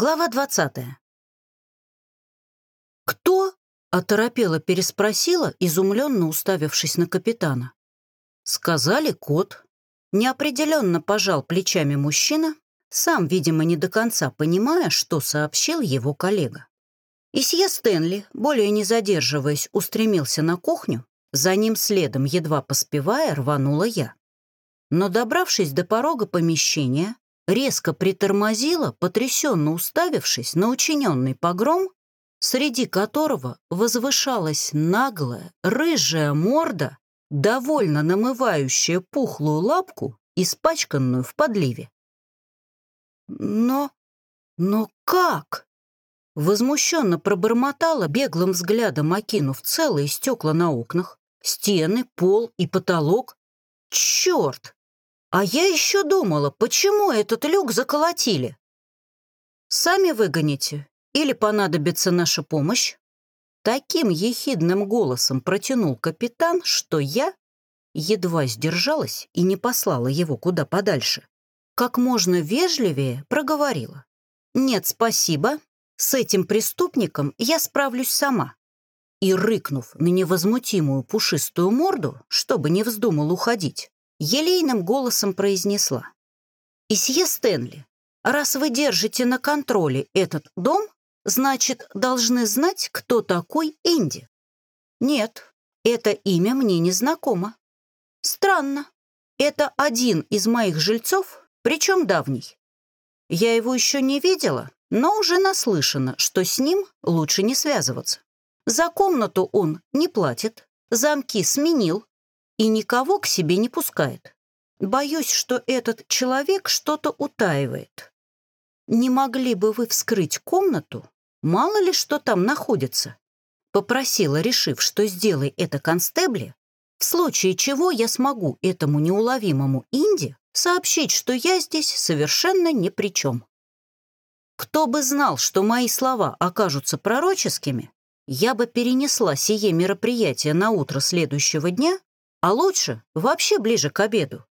Глава двадцатая. «Кто?» — оторопела переспросила, изумленно уставившись на капитана. «Сказали кот». Неопределенно пожал плечами мужчина, сам, видимо, не до конца понимая, что сообщил его коллега. Исье Стэнли, более не задерживаясь, устремился на кухню, за ним следом, едва поспевая, рванула я. Но, добравшись до порога помещения, резко притормозила, потрясенно уставившись на учиненный погром, среди которого возвышалась наглая, рыжая морда, довольно намывающая пухлую лапку, испачканную в подливе. «Но... но как?» Возмущенно пробормотала, беглым взглядом окинув целые стекла на окнах, стены, пол и потолок. «Черт! А я еще думала, почему этот люк заколотили? Сами выгоните или понадобится наша помощь? Таким ехидным голосом протянул капитан, что я едва сдержалась и не послала его куда подальше. Как можно вежливее проговорила. «Нет, спасибо. С этим преступником я справлюсь сама». И, рыкнув на невозмутимую пушистую морду, чтобы не вздумал уходить, елейным голосом произнесла. «Исье Стэнли, раз вы держите на контроле этот дом, значит, должны знать, кто такой Энди». «Нет, это имя мне не знакомо». «Странно. Это один из моих жильцов, причем давний. Я его еще не видела, но уже наслышана, что с ним лучше не связываться. За комнату он не платит, замки сменил, и никого к себе не пускает. Боюсь, что этот человек что-то утаивает. Не могли бы вы вскрыть комнату? Мало ли что там находится. Попросила, решив, что сделай это констебли, в случае чего я смогу этому неуловимому Инди сообщить, что я здесь совершенно ни при чем. Кто бы знал, что мои слова окажутся пророческими, я бы перенесла сие мероприятие на утро следующего дня а лучше вообще ближе к обеду.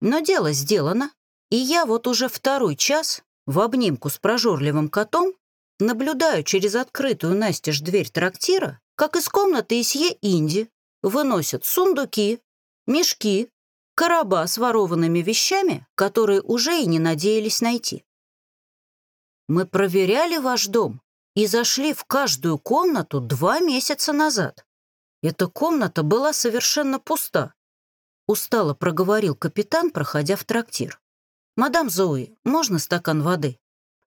Но дело сделано, и я вот уже второй час в обнимку с прожорливым котом наблюдаю через открытую настежь дверь трактира, как из комнаты Исье Инди выносят сундуки, мешки, короба с ворованными вещами, которые уже и не надеялись найти. Мы проверяли ваш дом и зашли в каждую комнату два месяца назад. Эта комната была совершенно пуста. Устало проговорил капитан, проходя в трактир. «Мадам Зои, можно стакан воды?»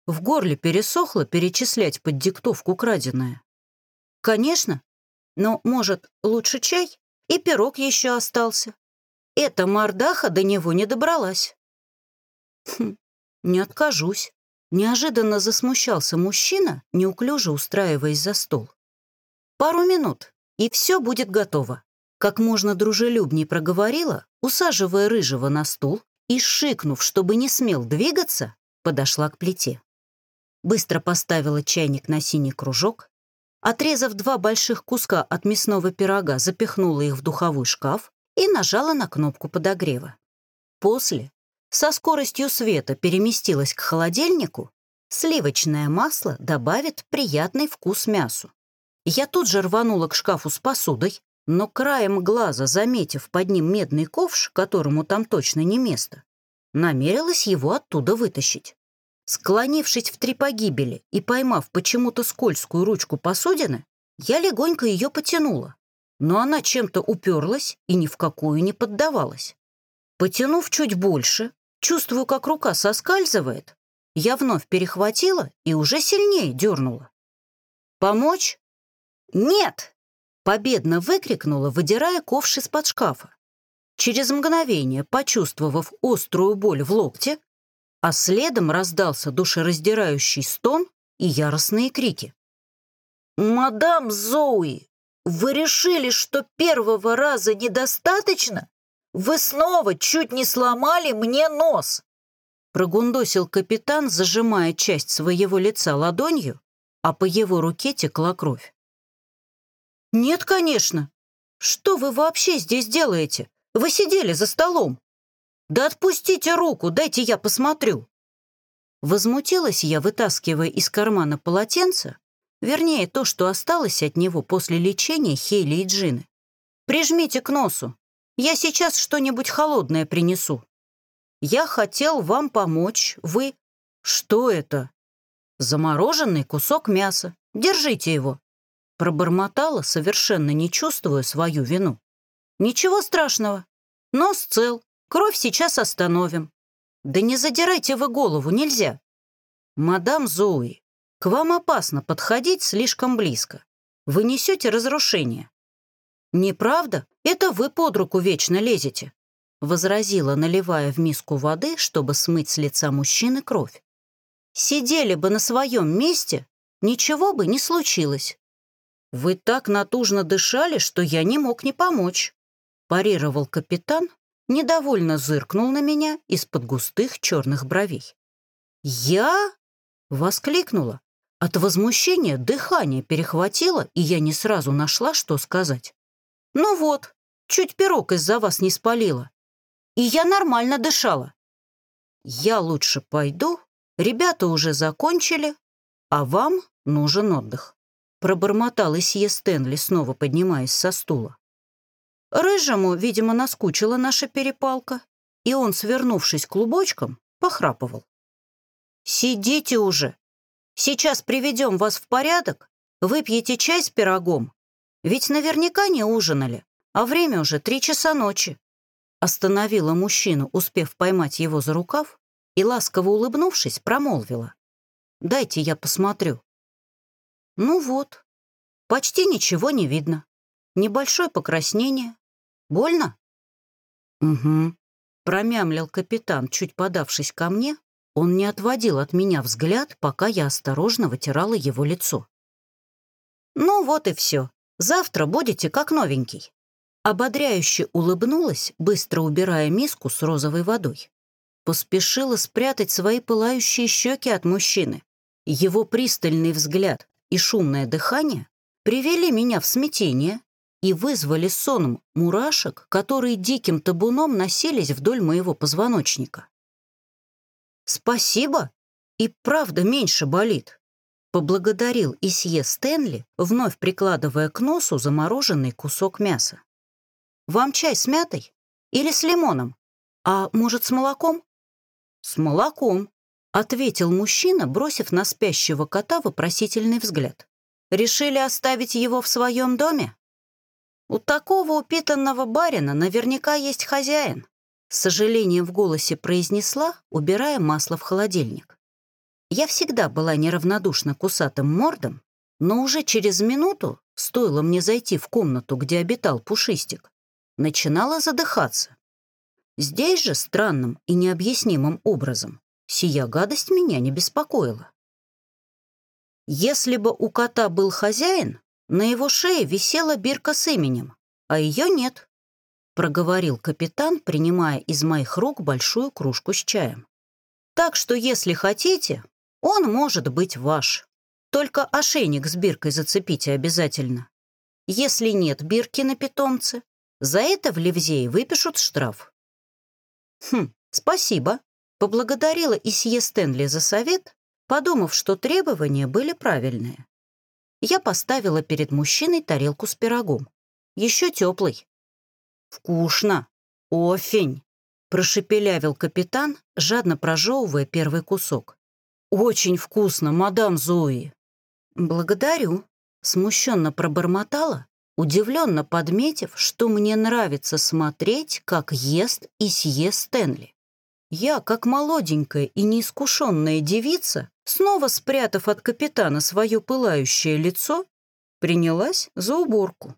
В горле пересохло перечислять под диктовку краденое. «Конечно. Но, может, лучше чай? И пирог еще остался. Эта мордаха до него не добралась». «Хм, не откажусь». Неожиданно засмущался мужчина, неуклюже устраиваясь за стол. «Пару минут, и все будет готово. Как можно дружелюбней проговорила, усаживая рыжего на стул и, шикнув, чтобы не смел двигаться, подошла к плите. Быстро поставила чайник на синий кружок, отрезав два больших куска от мясного пирога, запихнула их в духовой шкаф и нажала на кнопку подогрева. После, со скоростью света переместилась к холодильнику, сливочное масло добавит приятный вкус мясу. Я тут же рванула к шкафу с посудой, но краем глаза, заметив под ним медный ковш, которому там точно не место, намерилась его оттуда вытащить. Склонившись в три погибели и поймав почему-то скользкую ручку посудины, я легонько ее потянула, но она чем-то уперлась и ни в какую не поддавалась. Потянув чуть больше, чувствую, как рука соскальзывает, я вновь перехватила и уже сильнее дернула. «Помочь?» «Нет!» — победно выкрикнула, выдирая ковш из-под шкафа. Через мгновение, почувствовав острую боль в локте, а следом раздался душераздирающий стон и яростные крики. «Мадам Зоуи, вы решили, что первого раза недостаточно? Вы снова чуть не сломали мне нос!» Прогундосил капитан, зажимая часть своего лица ладонью, а по его руке текла кровь. «Нет, конечно. Что вы вообще здесь делаете? Вы сидели за столом. Да отпустите руку, дайте я посмотрю». Возмутилась я, вытаскивая из кармана полотенце, вернее, то, что осталось от него после лечения Хейли и Джины. «Прижмите к носу. Я сейчас что-нибудь холодное принесу. Я хотел вам помочь, вы...» «Что это?» «Замороженный кусок мяса. Держите его». Пробормотала, совершенно не чувствуя свою вину. «Ничего страшного. Нос цел. Кровь сейчас остановим. Да не задирайте вы голову, нельзя. Мадам Зоуи, к вам опасно подходить слишком близко. Вы несете разрушение. Неправда? Это вы под руку вечно лезете, возразила, наливая в миску воды, чтобы смыть с лица мужчины кровь. Сидели бы на своем месте, ничего бы не случилось. Вы так натужно дышали, что я не мог не помочь, парировал капитан, недовольно зыркнул на меня из-под густых черных бровей. «Я?» — воскликнула. От возмущения дыхание перехватило, и я не сразу нашла, что сказать. «Ну вот, чуть пирог из-за вас не спалила. И я нормально дышала. Я лучше пойду, ребята уже закончили, а вам нужен отдых», — пробормотал Исье Стэнли, снова поднимаясь со стула. Рыжему, видимо, наскучила наша перепалка, и он, свернувшись клубочком, похрапывал. «Сидите уже. Сейчас приведем вас в порядок, выпьете чай с пирогом. Ведь наверняка не ужинали, а время уже три часа ночи». Остановила мужчину, успев поймать его за рукав, и, ласково улыбнувшись, промолвила. «Дайте я посмотрю». Ну вот, почти ничего не видно. Небольшое покраснение, Больно?» «Угу», — промямлил капитан, чуть подавшись ко мне. Он не отводил от меня взгляд, пока я осторожно вытирала его лицо. «Ну вот и все. Завтра будете как новенький». Ободряюще улыбнулась, быстро убирая миску с розовой водой. Поспешила спрятать свои пылающие щеки от мужчины. Его пристальный взгляд и шумное дыхание привели меня в смятение, и вызвали соном мурашек, которые диким табуном носились вдоль моего позвоночника. «Спасибо, и правда меньше болит», — поблагодарил Исье Стэнли, вновь прикладывая к носу замороженный кусок мяса. «Вам чай с мятой или с лимоном? А может, с молоком?» «С молоком», — ответил мужчина, бросив на спящего кота вопросительный взгляд. «Решили оставить его в своем доме?» У такого упитанного барина наверняка есть хозяин, с сожалением в голосе произнесла, убирая масло в холодильник. Я всегда была неравнодушна к усатым мордам, но уже через минуту, стоило мне зайти в комнату, где обитал Пушистик, начинала задыхаться. Здесь же странным и необъяснимым образом сия гадость меня не беспокоила. Если бы у кота был хозяин, на его шее висела бирка с именем, а ее нет, проговорил капитан, принимая из моих рук большую кружку с чаем. Так что, если хотите, он может быть ваш. Только ошейник с биркой зацепите обязательно. Если нет бирки на питомце, за это в Ливзее выпишут штраф. Хм, спасибо. Поблагодарила Исье Стэнли за совет, подумав, что требования были правильные я поставила перед мужчиной тарелку с пирогом. Еще теплый. «Вкусно! Офень!» — прошепелявил капитан, жадно прожевывая первый кусок. «Очень вкусно, мадам Зои!» «Благодарю», — смущенно пробормотала, удивленно подметив, что мне нравится смотреть, как ест и съест Стэнли. Я, как молоденькая и неискушенная девица, снова спрятав от капитана свое пылающее лицо, принялась за уборку.